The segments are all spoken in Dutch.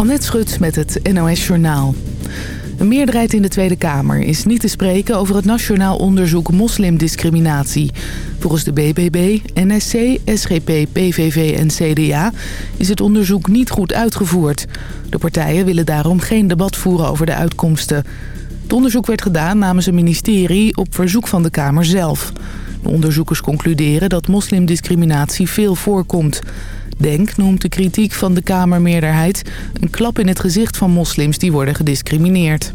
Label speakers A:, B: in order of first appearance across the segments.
A: Annette Schut met het NOS Journaal. Een meerderheid in de Tweede Kamer is niet te spreken over het Nationaal Onderzoek Moslimdiscriminatie. Volgens de BBB, NSC, SGP, PVV en CDA is het onderzoek niet goed uitgevoerd. De partijen willen daarom geen debat voeren over de uitkomsten. Het onderzoek werd gedaan namens een ministerie op verzoek van de Kamer zelf. De onderzoekers concluderen dat moslimdiscriminatie veel voorkomt. Denk noemt de kritiek van de Kamermeerderheid een klap in het gezicht van moslims die worden gediscrimineerd.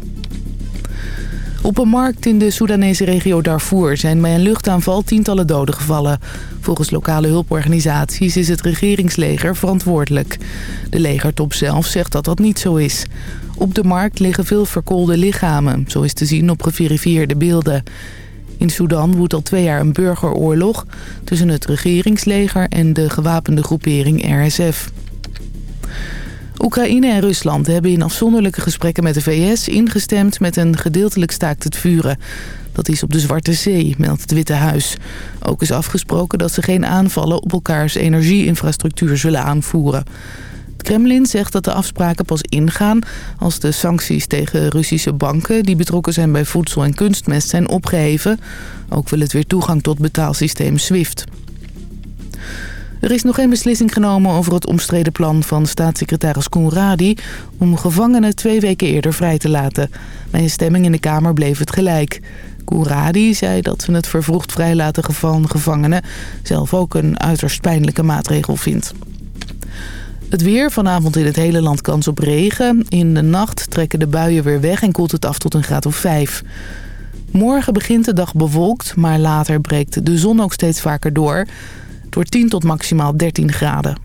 A: Op een markt in de Soedanese regio Darfur zijn bij een luchtaanval tientallen doden gevallen. Volgens lokale hulporganisaties is het regeringsleger verantwoordelijk. De legertop zelf zegt dat dat niet zo is. Op de markt liggen veel verkoolde lichamen, zo is te zien op geverifieerde beelden. In Sudan woedt al twee jaar een burgeroorlog tussen het regeringsleger en de gewapende groepering RSF. Oekraïne en Rusland hebben in afzonderlijke gesprekken met de VS ingestemd met een gedeeltelijk staakt het vuren. Dat is op de Zwarte Zee, meldt het Witte Huis. Ook is afgesproken dat ze geen aanvallen op elkaars energieinfrastructuur zullen aanvoeren. Kremlin zegt dat de afspraken pas ingaan als de sancties tegen Russische banken... die betrokken zijn bij voedsel- en kunstmest zijn opgeheven. Ook wil het weer toegang tot betaalsysteem SWIFT. Er is nog geen beslissing genomen over het omstreden plan van staatssecretaris Koenradi... om gevangenen twee weken eerder vrij te laten. Bij een stemming in de Kamer bleef het gelijk. Koenradi zei dat ze het vervroegd vrijlaten van gevangenen... zelf ook een uiterst pijnlijke maatregel vindt. Het weer, vanavond in het hele land kans op regen. In de nacht trekken de buien weer weg en koelt het af tot een graad of 5. Morgen begint de dag bewolkt, maar later breekt de zon ook steeds vaker door. Wordt 10 tot maximaal 13 graden.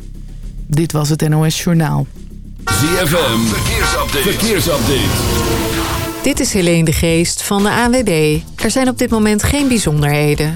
A: Dit was het NOS Journaal.
B: ZFM, verkeersupdate. verkeersupdate.
C: Dit is Helene de Geest van de ANWB. Er zijn op dit moment geen bijzonderheden.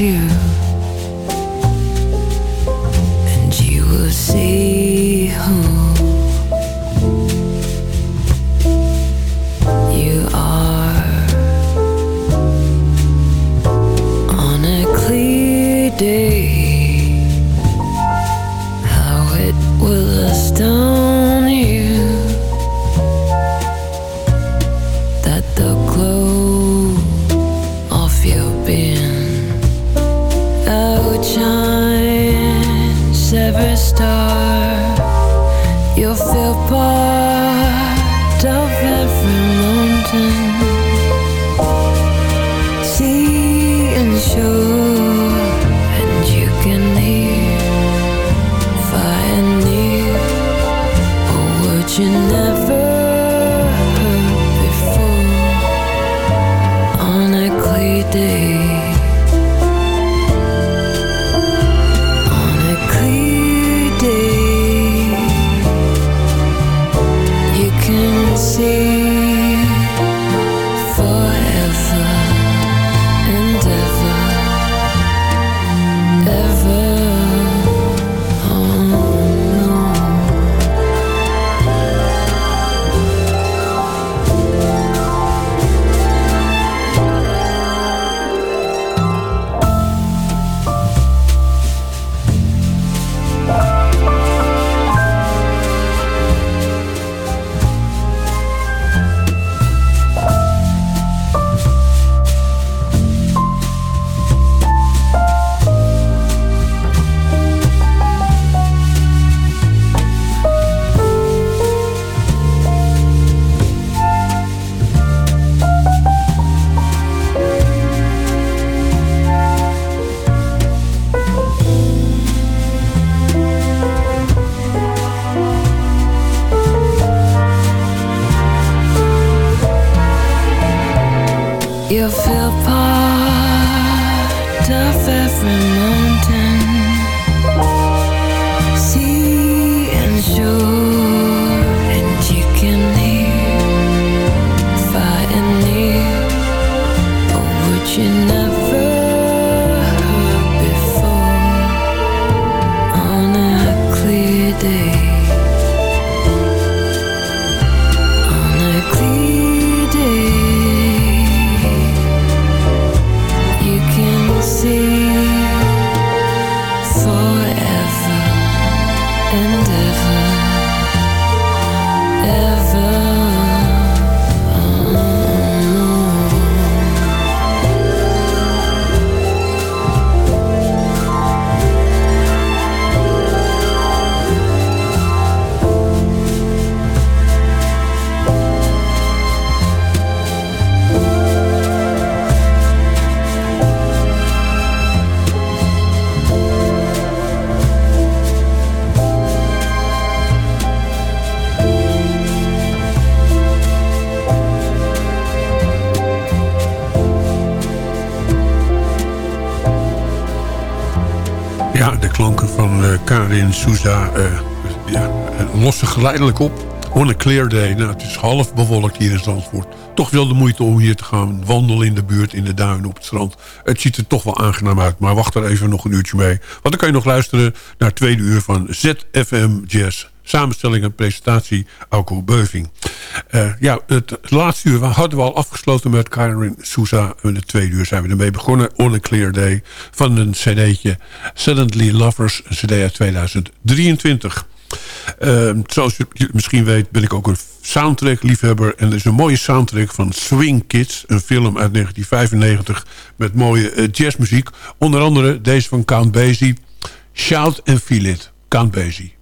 D: You you never
E: Karin Souza uh, ja, lossen geleidelijk op. On a clear day. Nou, het is half bewolkt hier in Zandvoort. Toch wel de moeite om hier te gaan wandelen in de buurt, in de duinen, op het strand. Het ziet er toch wel aangenaam uit, maar wacht er even nog een uurtje mee. Want dan kan je nog luisteren naar het tweede uur van ZFM Jazz. Samenstelling en presentatie, Alco Beuving. Uh, ja, het laatste uur hadden we al afgesloten met Karen Sousa. In het tweede uur zijn we ermee begonnen. On a Clear Day van een cd'tje Suddenly Lovers, een cd uit 2023. Uh, zoals je misschien weet ben ik ook een soundtrack-liefhebber. En er is een mooie soundtrack van Swing Kids. Een film uit 1995 met mooie uh, jazzmuziek. Onder andere deze van Count Basie. Shout and Feel It. Count Basie.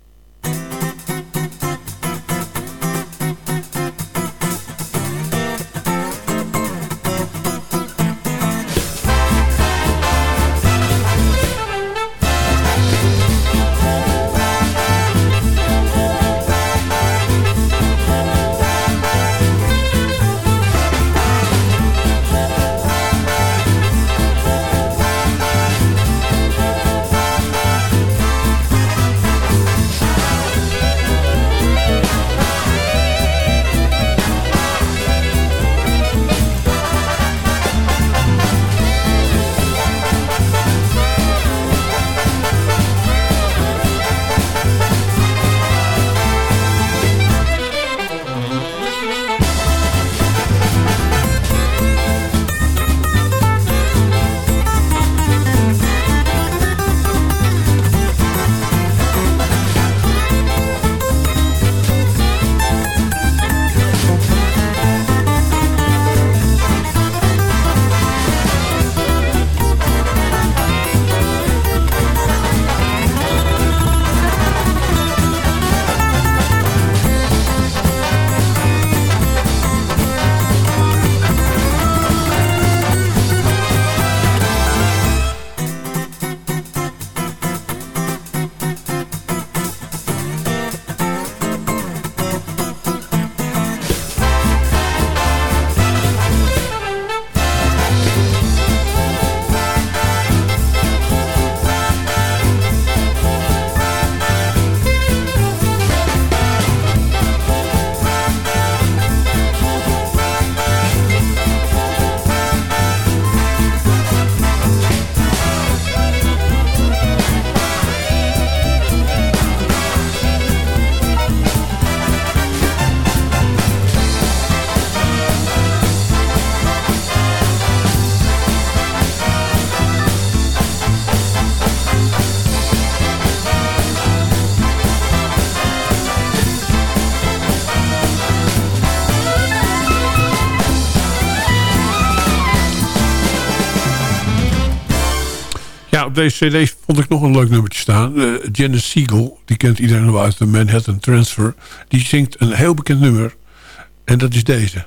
E: Deze cd vond ik nog een leuk nummertje staan. Uh, Janice Siegel, die kent iedereen wel uit de Manhattan Transfer. Die zingt een heel bekend nummer. En dat is deze.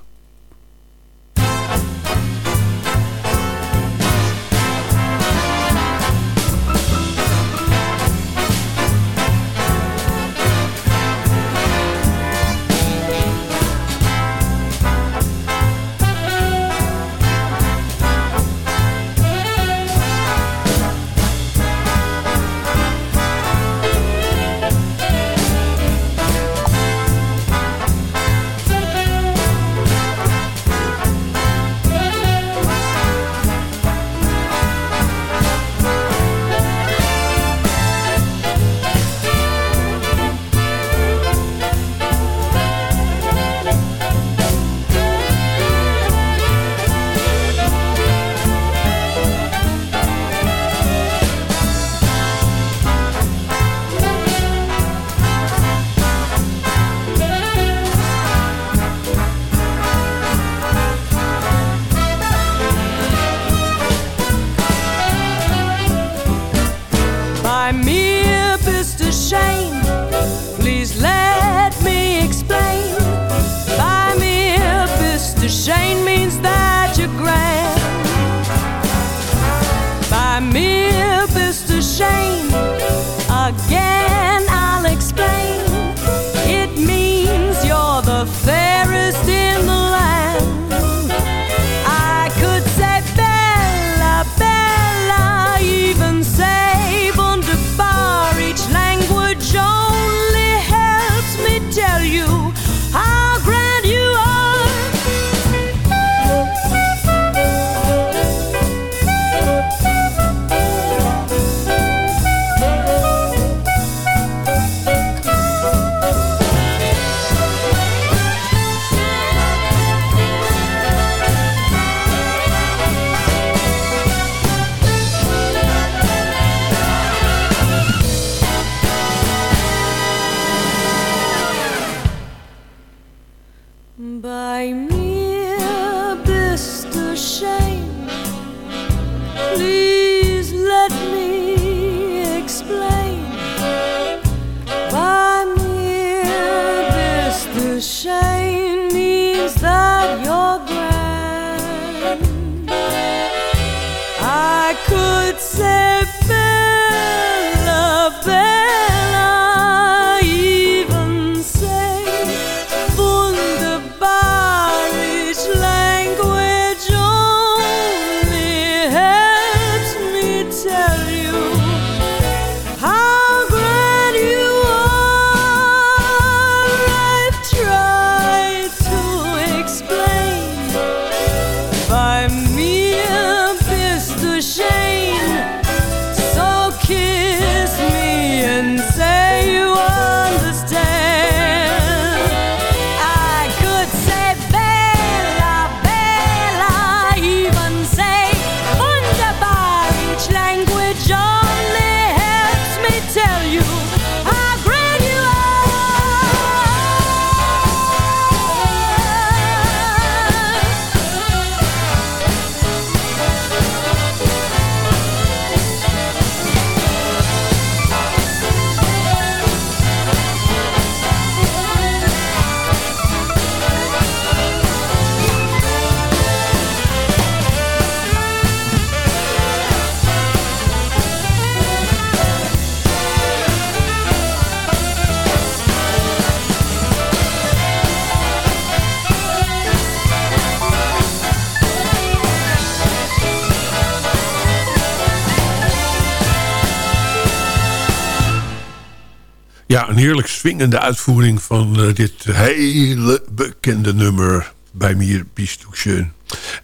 E: Heerlijk swingende uitvoering van uh, dit hele bekende nummer bij Mir bist du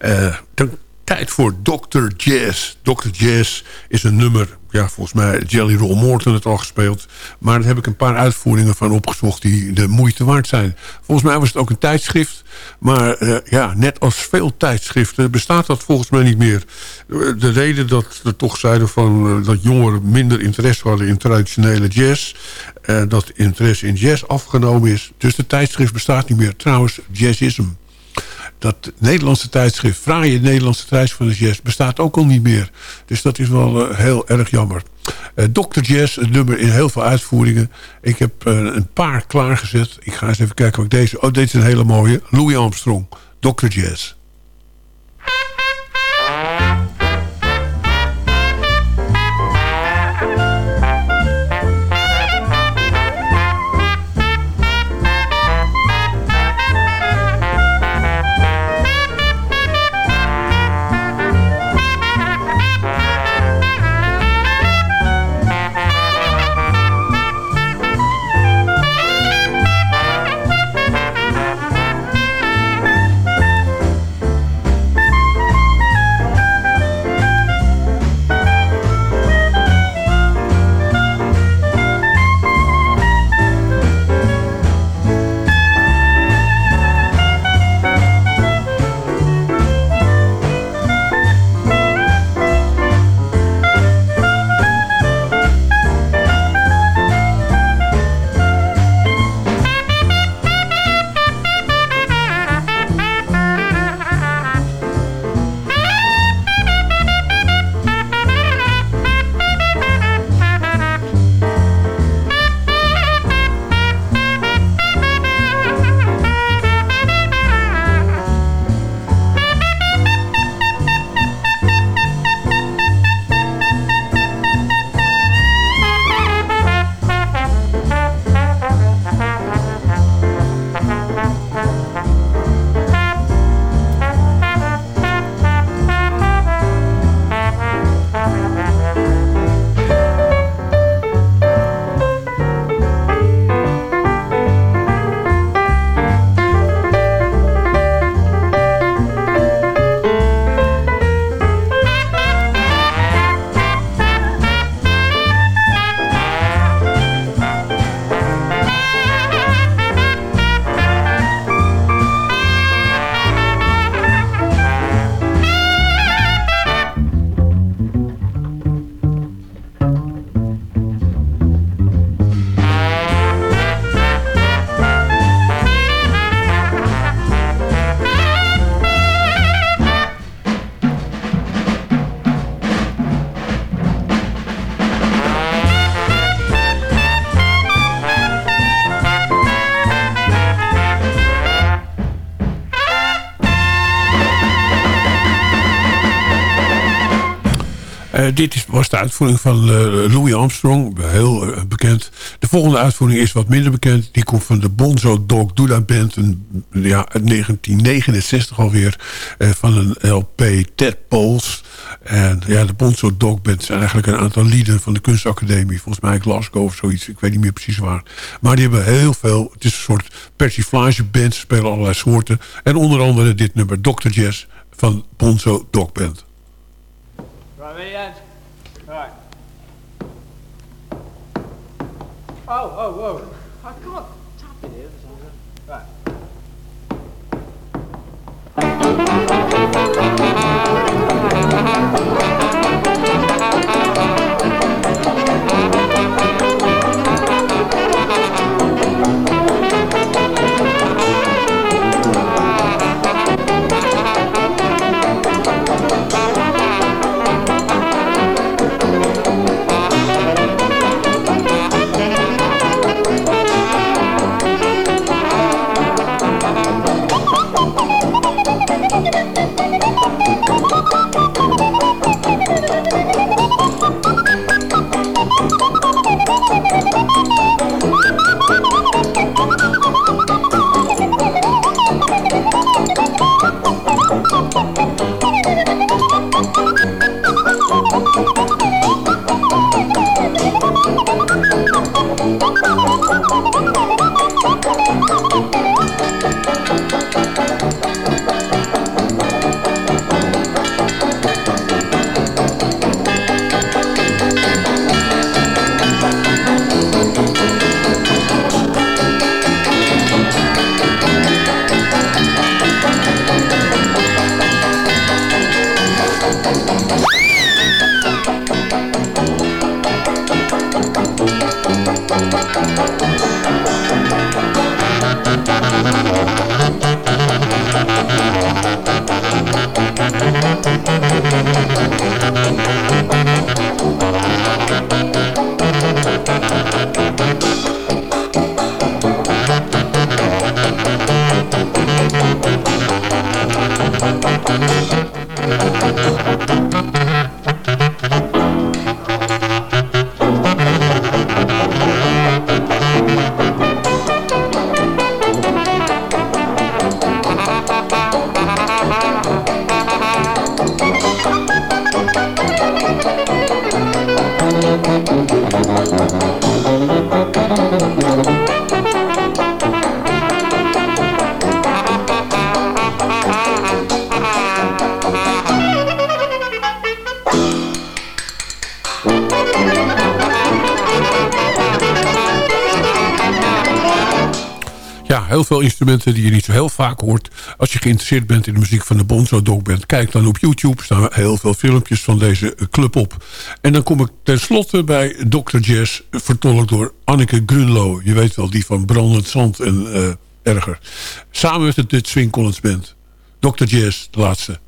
E: Uh, tijd voor Dr. Jazz. Dr. Jazz is een nummer ja, volgens mij Jelly Roll Morton het al gespeeld. Maar daar heb ik een paar uitvoeringen van opgezocht die de moeite waard zijn. Volgens mij was het ook een tijdschrift. Maar uh, ja, net als veel tijdschriften bestaat dat volgens mij niet meer. De reden dat we toch zeiden van, uh, dat jongeren minder interesse hadden in traditionele jazz. Uh, dat interesse in jazz afgenomen is. Dus de tijdschrift bestaat niet meer. Trouwens, jazzism dat Nederlandse tijdschrift, fraaie Nederlandse tijdschrift van de jazz, bestaat ook al niet meer. Dus dat is wel uh, heel erg jammer. Uh, Dr. Jazz, het nummer in heel veel uitvoeringen. Ik heb uh, een paar klaargezet. Ik ga eens even kijken wat ik deze... Oh, deze is een hele mooie. Louis Armstrong, Dr. Jazz. Dit is, was de uitvoering van Louis Armstrong, heel bekend. De volgende uitvoering is wat minder bekend. Die komt van de Bonzo Dog Dula Band, een, ja, uit 1969 alweer, van een LP Ted Poles. En ja, de Bonzo Dog Band zijn eigenlijk een aantal lieden van de kunstacademie. Volgens mij Glasgow of zoiets. Ik weet niet meer precies waar. Maar die hebben heel veel... Het is een soort persiflage band. Ze spelen allerlei soorten. En onder andere dit nummer Dr. Jazz van Bonzo Dog Band. Right. Oh, oh, veel instrumenten die je niet zo heel vaak hoort. Als je geïnteresseerd bent in de muziek van de Bonzo Dog Band... kijk dan op YouTube, staan heel veel filmpjes van deze club op. En dan kom ik tenslotte bij Dr. Jazz... vertolkt door Anneke Grunlo. Je weet wel, die van Brandend Zand en uh, erger. Samen met het Dutch Swing Collins Band. Dr. Jazz, de laatste.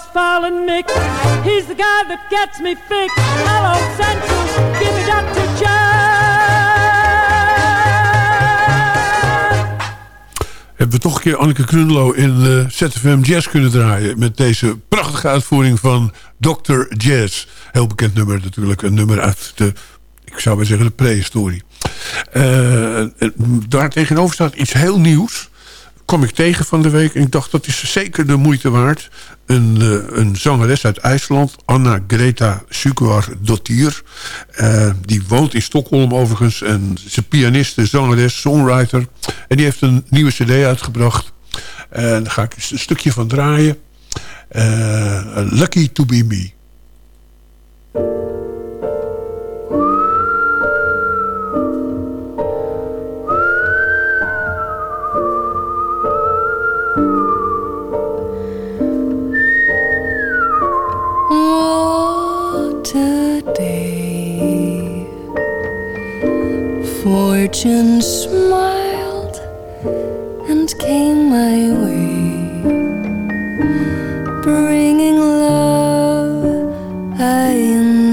F: Falling mixed. He's the guy that gets me fixed. Hello, Central, give me Dr.
E: Hebben we toch een keer Anneke Krunlo in uh, ZFM Jazz kunnen draaien. Met deze prachtige uitvoering van Dr. Jazz. Heel bekend nummer natuurlijk. Een nummer uit de, ik zou maar zeggen, de prehistorie. Uh, daar tegenover staat iets heel nieuws kom ik tegen van de week. En ik dacht, dat is zeker de moeite waard. Een, uh, een zangeres uit IJsland, Anna Greta Sukuar Dottir. Uh, die woont in Stockholm overigens. En ze is pianiste, zangeres, songwriter. En die heeft een nieuwe cd uitgebracht. En daar ga ik een stukje van draaien. Uh, Lucky to be me.
G: Fortune smiled and came my way, bringing love I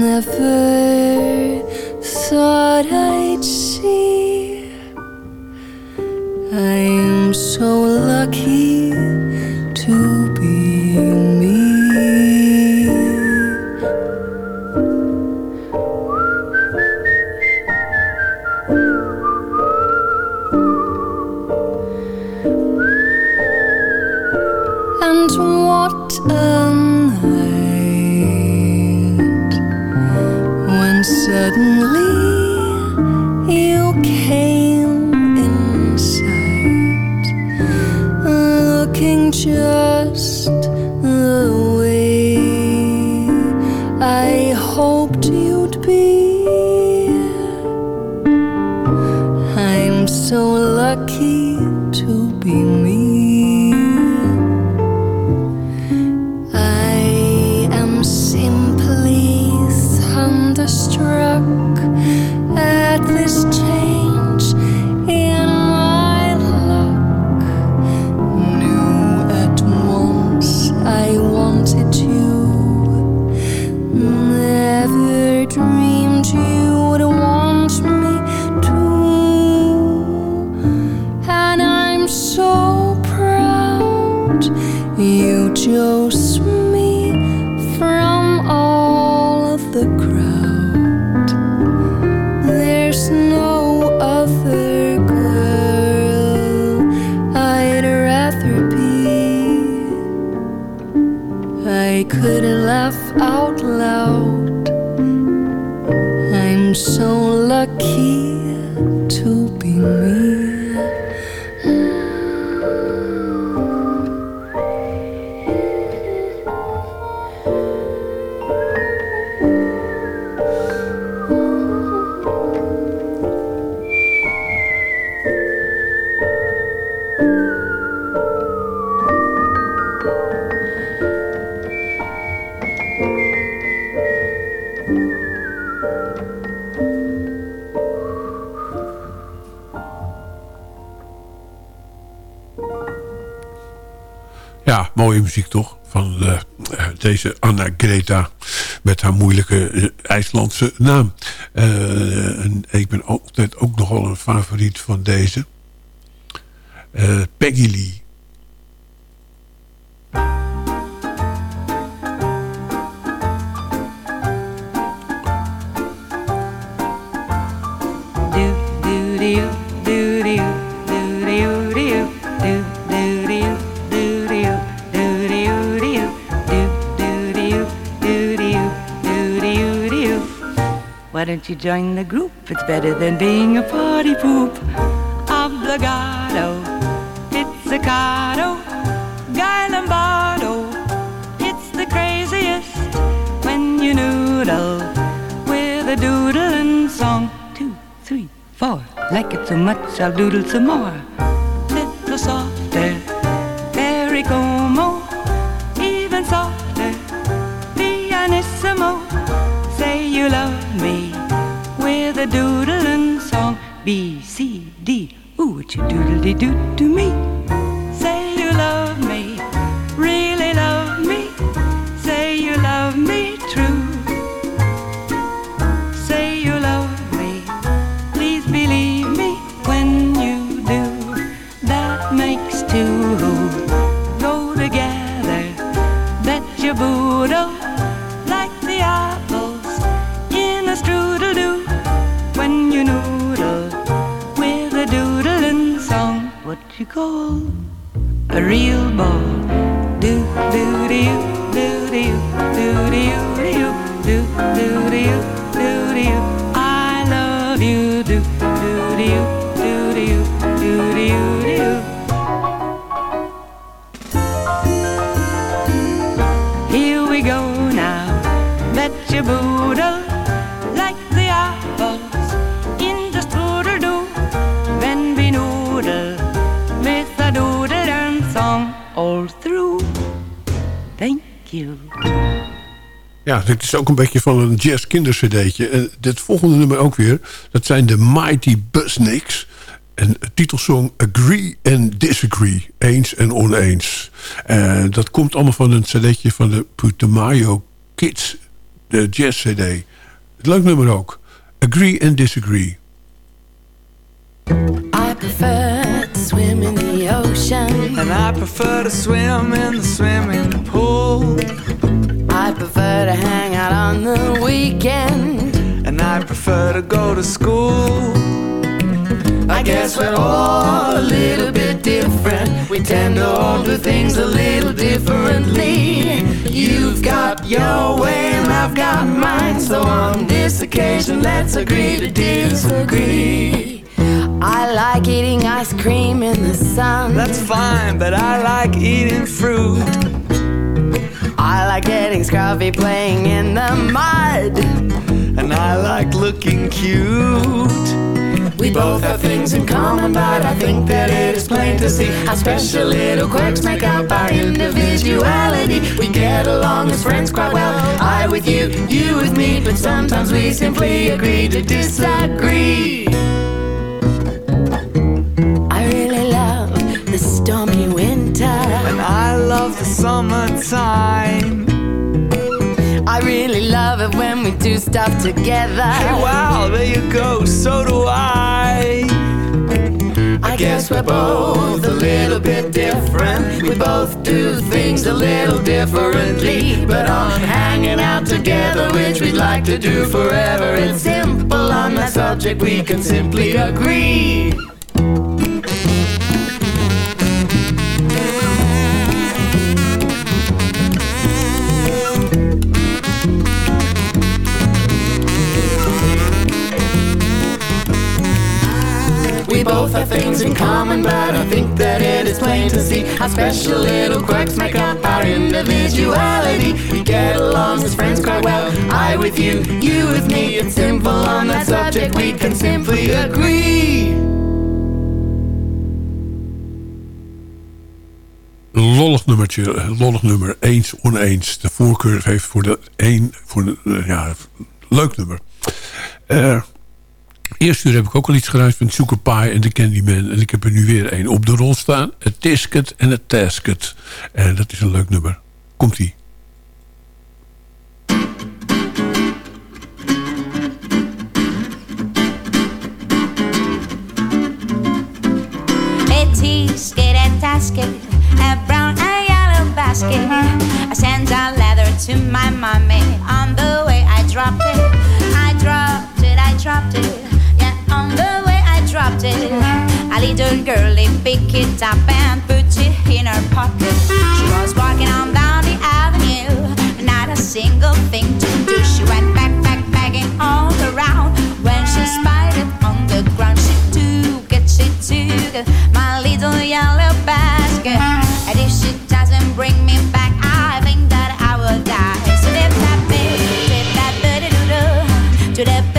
G: never thought I'd see. I'm so lucky
E: Mooie muziek toch? Van uh, deze Anna Greta. Met haar moeilijke uh, IJslandse naam. Uh, en ik ben altijd ook nogal een favoriet van deze. Peggy Lee.
D: Why don't you join the group? It's better than being a party poop. Obligado, pizzicato, Guy Lombardo. It's the craziest when you noodle with a doodling song. Two, three, four. Like it so much, I'll doodle some more. With
E: is ook een beetje van een jazz kindercd'tje. En dit volgende nummer ook weer. Dat zijn de Mighty Busnicks. En het titelsong Agree and Disagree. Eens en oneens. En dat komt allemaal van een cd'tje van de Putumayo Kids. De jazz cd. Leuk nummer ook. Agree and Disagree.
H: I prefer to swim in the ocean.
I: And I prefer to swim in the swimming pool.
H: I prefer to hang out on the weekend.
I: And I prefer to go to school.
H: I guess we're all a little bit different. We tend to all do things a little differently. You've got your way and I've got mine. So on this occasion, let's agree to disagree. I like eating ice cream in the sun.
I: That's fine, but I like eating fruit.
H: I like getting scruffy playing in the mud.
I: And I like looking cute.
H: We both have things in common, but I think that it is plain to see how special little quirks make up our individuality. We get along as friends quite well. I with you, you with me, but sometimes we simply agree to disagree.
I: I love the summertime.
H: I really love it when we do stuff together.
I: Hey, wow, there you go, so do I.
H: I guess we're both a little bit different. We both do things a little differently. But on hanging out together, which we'd like to do forever, it's simple on that subject, we can simply agree. Both have things in common, but I think that it is plain to see how special little quirks make up our individuality. We get along as friends quite well. I with you, you with me. It's simple on that subject, we can simply agree.
E: Een lollig nummertje, een lollig nummer. Eens, oneens. De voorkeur heeft voor de één, voor de, eh, ja, leuk nummer. Eh eerste uur heb ik ook al iets geruimd van Sugar Pie en de Candyman. En ik heb er nu weer één op de rol staan. Het Tisket en het Tasket. En dat is een leuk nummer. Komt-ie.
J: And a brown and yellow basket. I sent a letter to my mommy on the way I dropped it. I dropped it, I dropped it. On the way I dropped it. A little girlie picked it up and put it in her pocket. She was walking on down the avenue, not a single thing to do. She went back, back, bagging all around. When she spied it on the ground, she took it, she took it, my little yellow basket. And if she doesn't bring me back, I think that I will die. So dip that bit, dip that bit, do do, to dip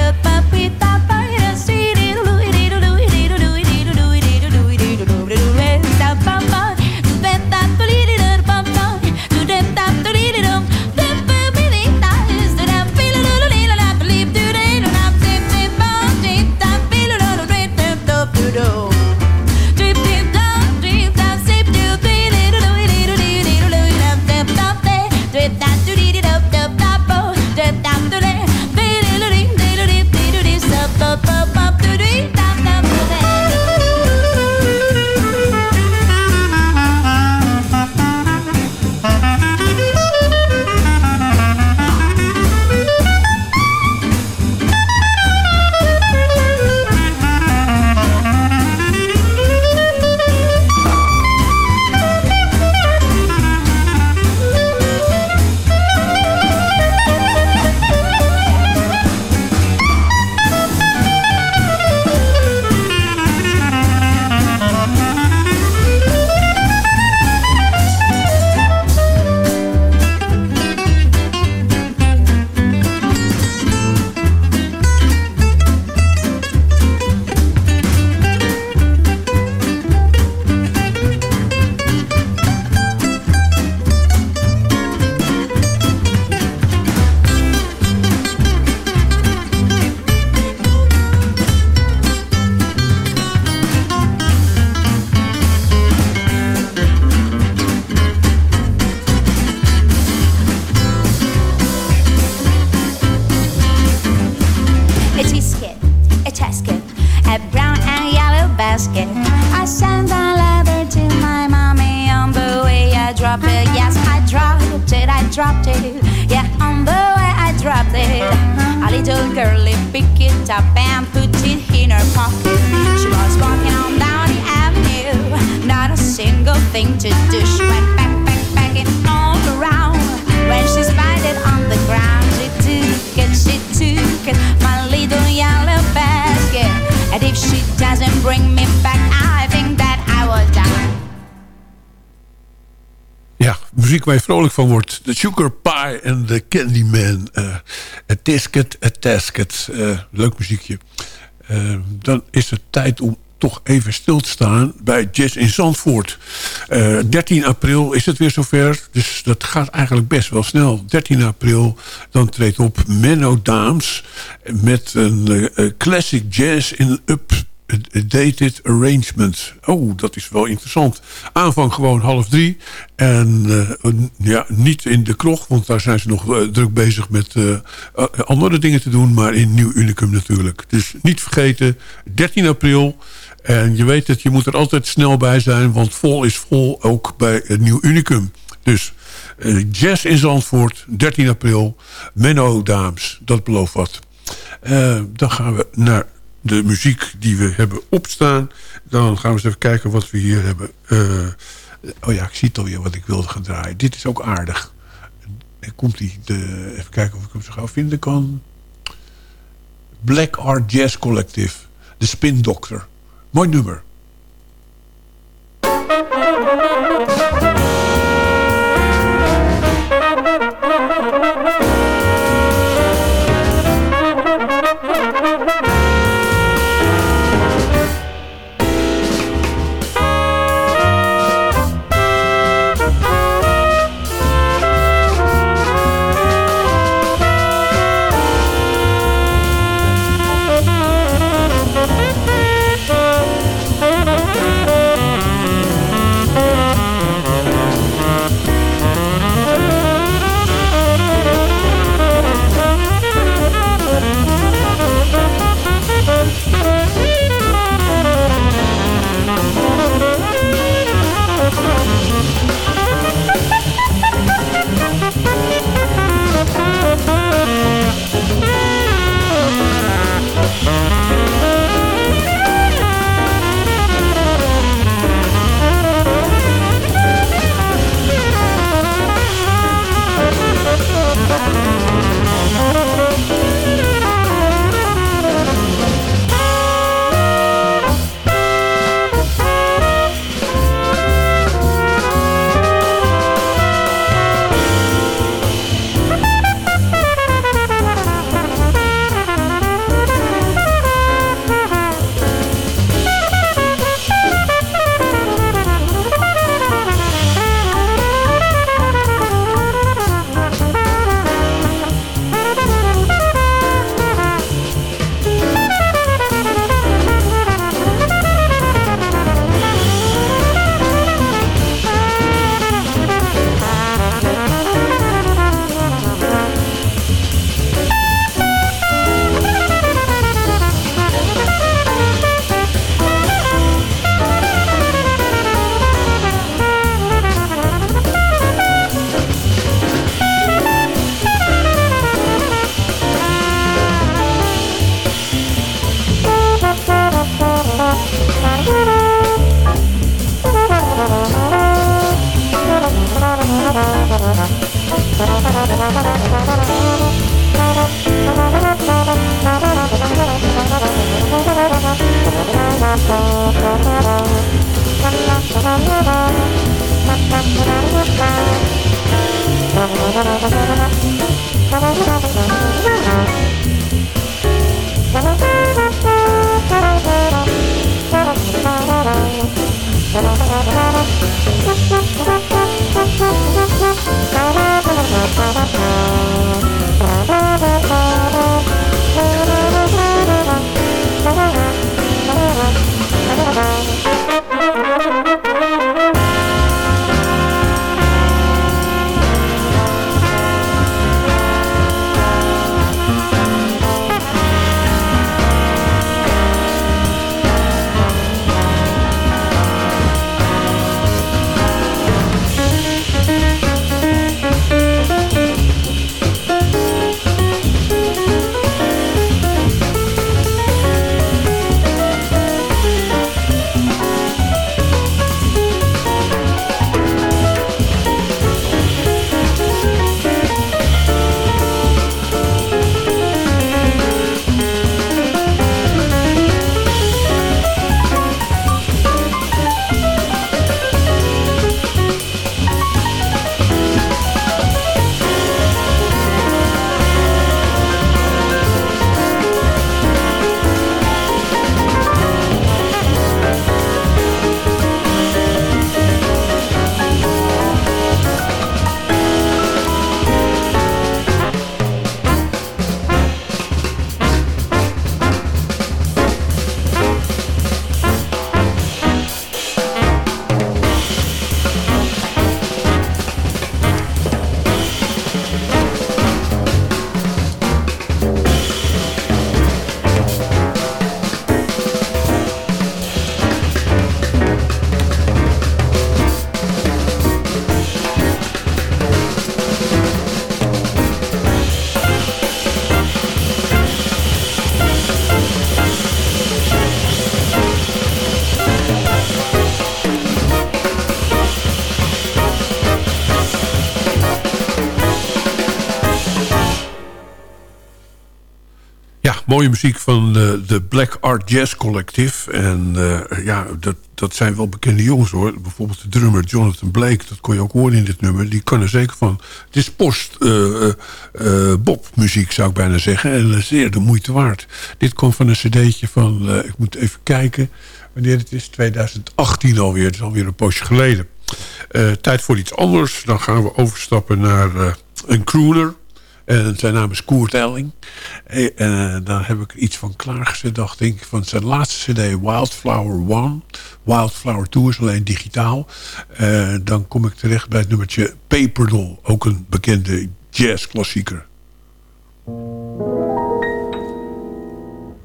E: van wordt. De Sugar Pie en de Candyman. eh a Tisket, a Tasket. Eh, leuk muziekje. Eh, dan is het tijd om toch even stil te staan bij Jazz in Zandvoort. Eh, 13 april is het weer zover. Dus dat gaat eigenlijk best wel snel. 13 april, dan treedt op Menno Daams... met een eh, classic jazz in up dated arrangement. Oh, dat is wel interessant. Aanvang gewoon half drie. En eh, ja, niet in de krog, want daar zijn ze nog eh, druk bezig met eh, andere dingen te doen. Maar in Nieuw Unicum natuurlijk. Dus niet vergeten, 13 april. En je weet het, je moet er altijd snel bij zijn. Want vol is vol, ook bij Nieuw Unicum. Dus jazz in Zandvoort, 13 april. Menno Daams, dat belooft wat. Dan gaan we naar de muziek die we hebben opstaan. Dan gaan we eens even kijken wat we hier hebben. Eh, oh ja, ik zie het alweer wat ik wilde gaan draaien. Dit is ook aardig. Komt die. De, even kijken of ik hem zo gauw vinden kan. Black Art Jazz Collective. De Spin Doctor. Mooi nummer. Mooie muziek van de, de Black Art Jazz Collective. En uh, ja, dat, dat zijn wel bekende jongens hoor. Bijvoorbeeld de drummer Jonathan Blake, dat kon je ook horen in dit nummer. Die kan er zeker van. Het is post uh, uh, Bob muziek zou ik bijna zeggen. En zeer de moeite waard. Dit komt van een cd'tje van, ik moet even kijken wanneer het is. 2018 alweer, het is alweer een poosje geleden. tijd voor iets anders. Dan gaan we overstappen naar een crooner. En zijn naam is Koert Elling. En uh, daar heb ik iets van klaargezet, dacht ik. Van zijn laatste cd Wildflower One. Wildflower 2 is alleen digitaal. Uh, dan kom ik terecht bij het nummertje Paperdoll. Ook een bekende jazzklassieker.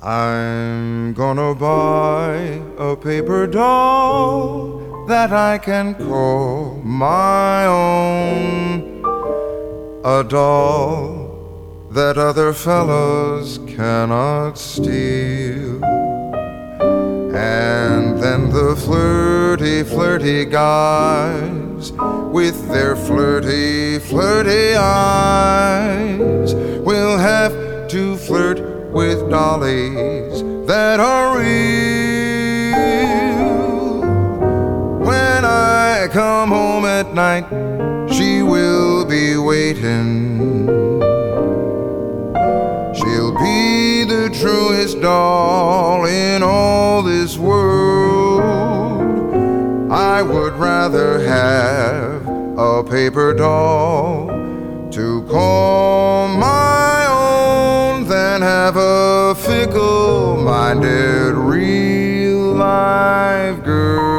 K: I'm gonna buy a paper doll that I can call my own. A doll that other fellows cannot steal. And then the flirty, flirty guys with their flirty, flirty eyes will have to flirt with dollies that are real. When I come home at night, she will waiting. She'll be the truest doll in all this world. I would rather have a paper doll to call my own than have a fickle minded real life girl.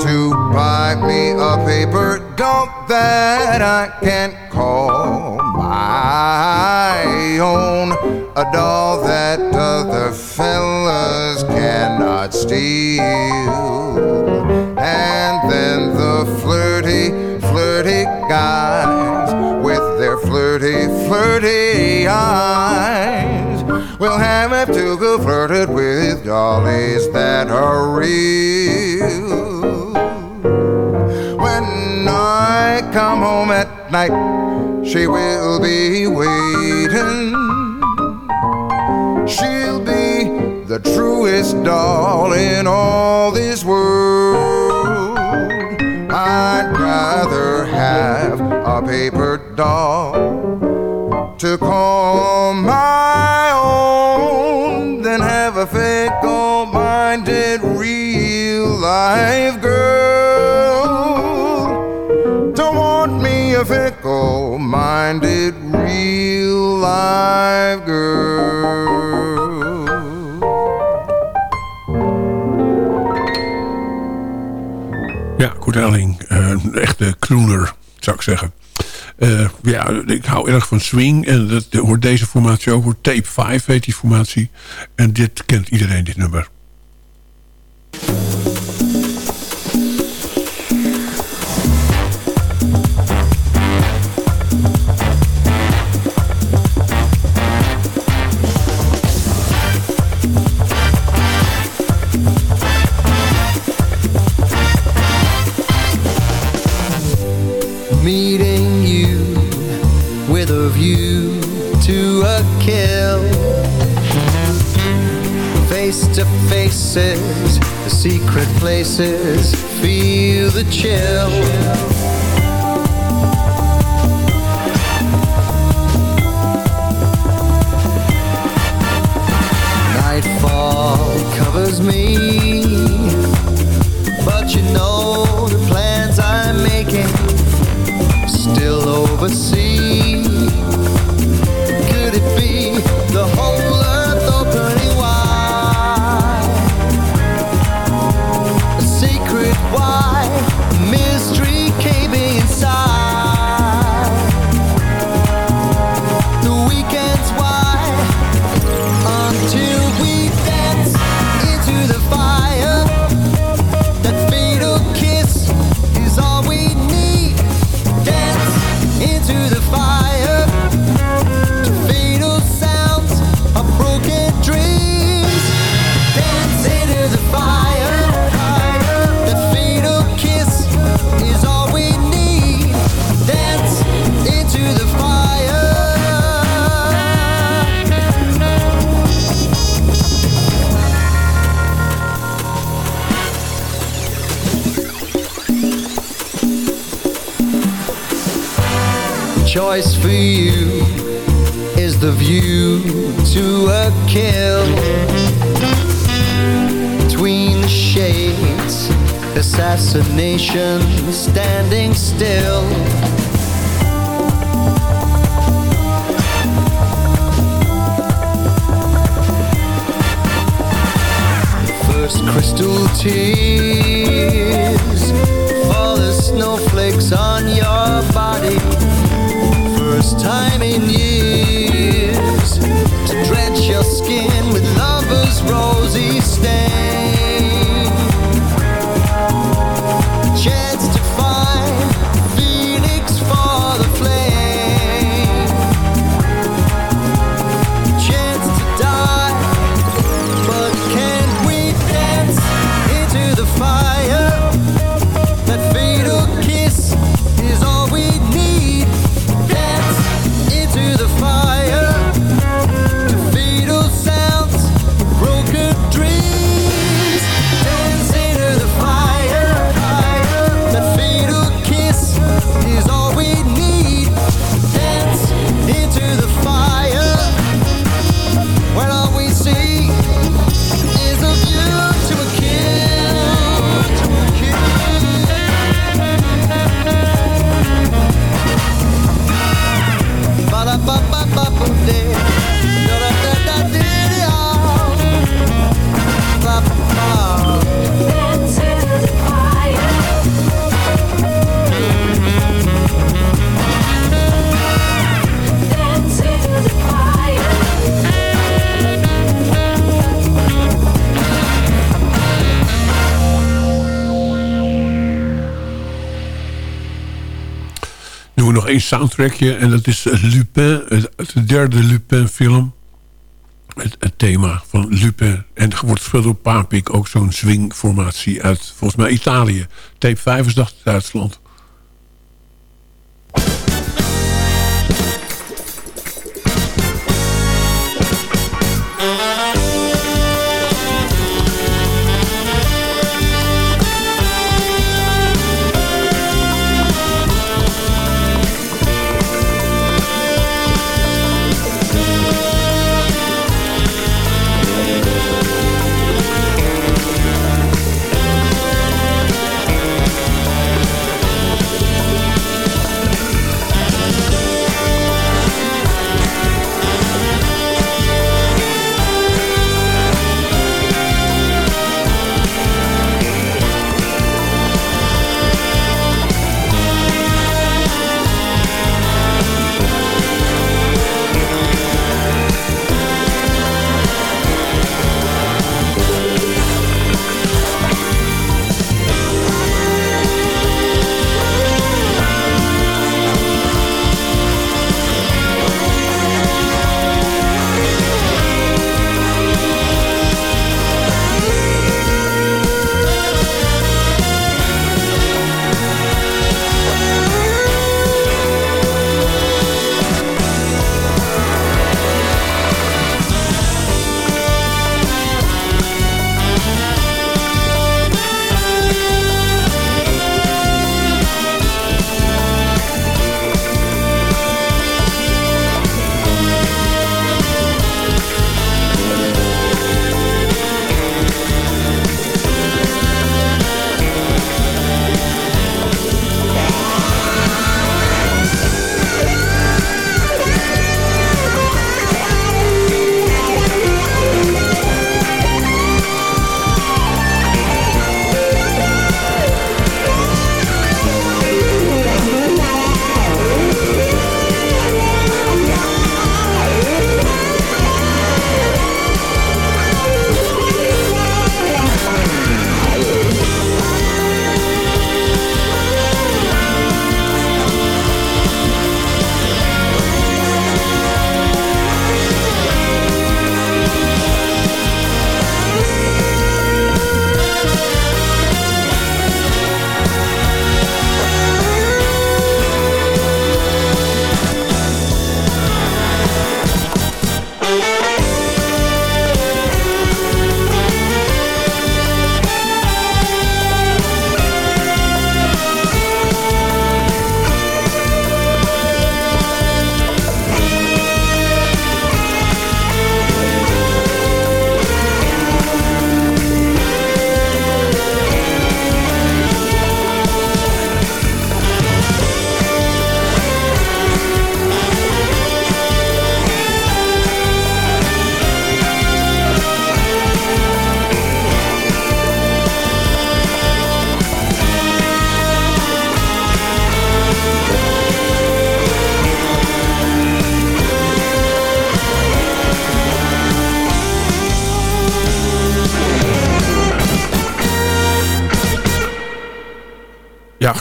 K: to buy me a paper dump that I can't call my own, a doll that other fellas cannot steal. And then the flirty, flirty guys with their flirty, flirty eyes will have to go flirted with dollies that are real. Come home at night, she will be waiting. She'll be the truest doll in all this world. I'd rather have a paper doll to call my own than have a fake, fickle minded real life girl. Fickle-minded real girl.
E: Ja, Kurt Elling, eh, een echte crooner, zou ik zeggen. Eh, ja, ik hou erg van swing. En dat hoort deze formatie ook. Tape 5 heet die formatie. En dit kent iedereen, dit nummer.
L: Kill. Face to faces, the secret places, feel the chill. Nightfall covers me, but you know the plans I'm making still oversee? Choice for you is the view to a kill. Between the shades assassination standing still. First crystal tears time in years
E: soundtrackje. En dat is Lupin. Het, derde Lupin film. Het, thema van Lupin. En wordt gespeeld door Papik. Ook zo'n swingformatie uit volgens mij Italië. Tape 5 is dacht ik Duitsland.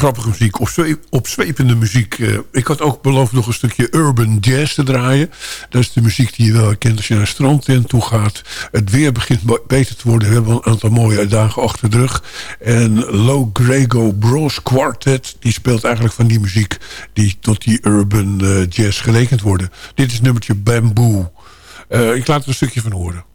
E: Grappige muziek. Opzwepende muziek. Uh, ik had ook beloofd nog een stukje urban jazz te draaien. Dat is de muziek die je wel herkent als je naar een strandtent toe gaat. Het weer begint beter te worden. We hebben een aantal mooie dagen achter de rug. En Low Grego Bros Quartet... die speelt eigenlijk van die muziek... die tot die urban uh, jazz gerekend worden. Dit is nummertje Bamboo. Uh, ik laat er een stukje van horen.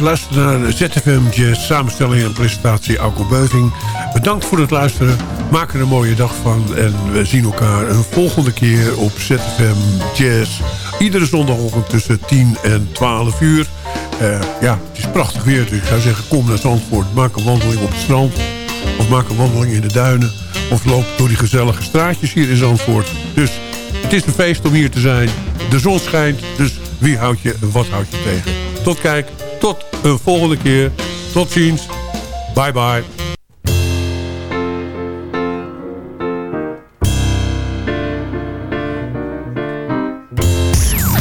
E: Geluisterd naar ZFM Jazz, samenstelling en presentatie Alko Beuving. Bedankt voor het luisteren. Maak er een mooie dag van. En we zien elkaar een volgende keer op ZFM Jazz. Iedere zondagochtend tussen 10 en 12 uur. Uh, ja, het is prachtig weer. Dus ik zou zeggen, kom naar Zandvoort. Maak een wandeling op het strand. Of maak een wandeling in de duinen. Of loop door die gezellige straatjes hier in Zandvoort. Dus het is een feest om hier te zijn. De zon schijnt, dus wie houdt je en wat houdt je tegen? Tot kijk, tot een volgende keer. Tot ziens. Bye bye.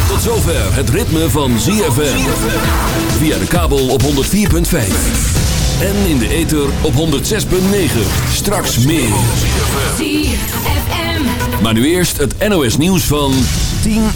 B: Tot zover het ritme van ZFM. Via de kabel op 104.5. En in de ether op 106.9. Straks meer. Maar nu eerst het NOS nieuws van 10 uur.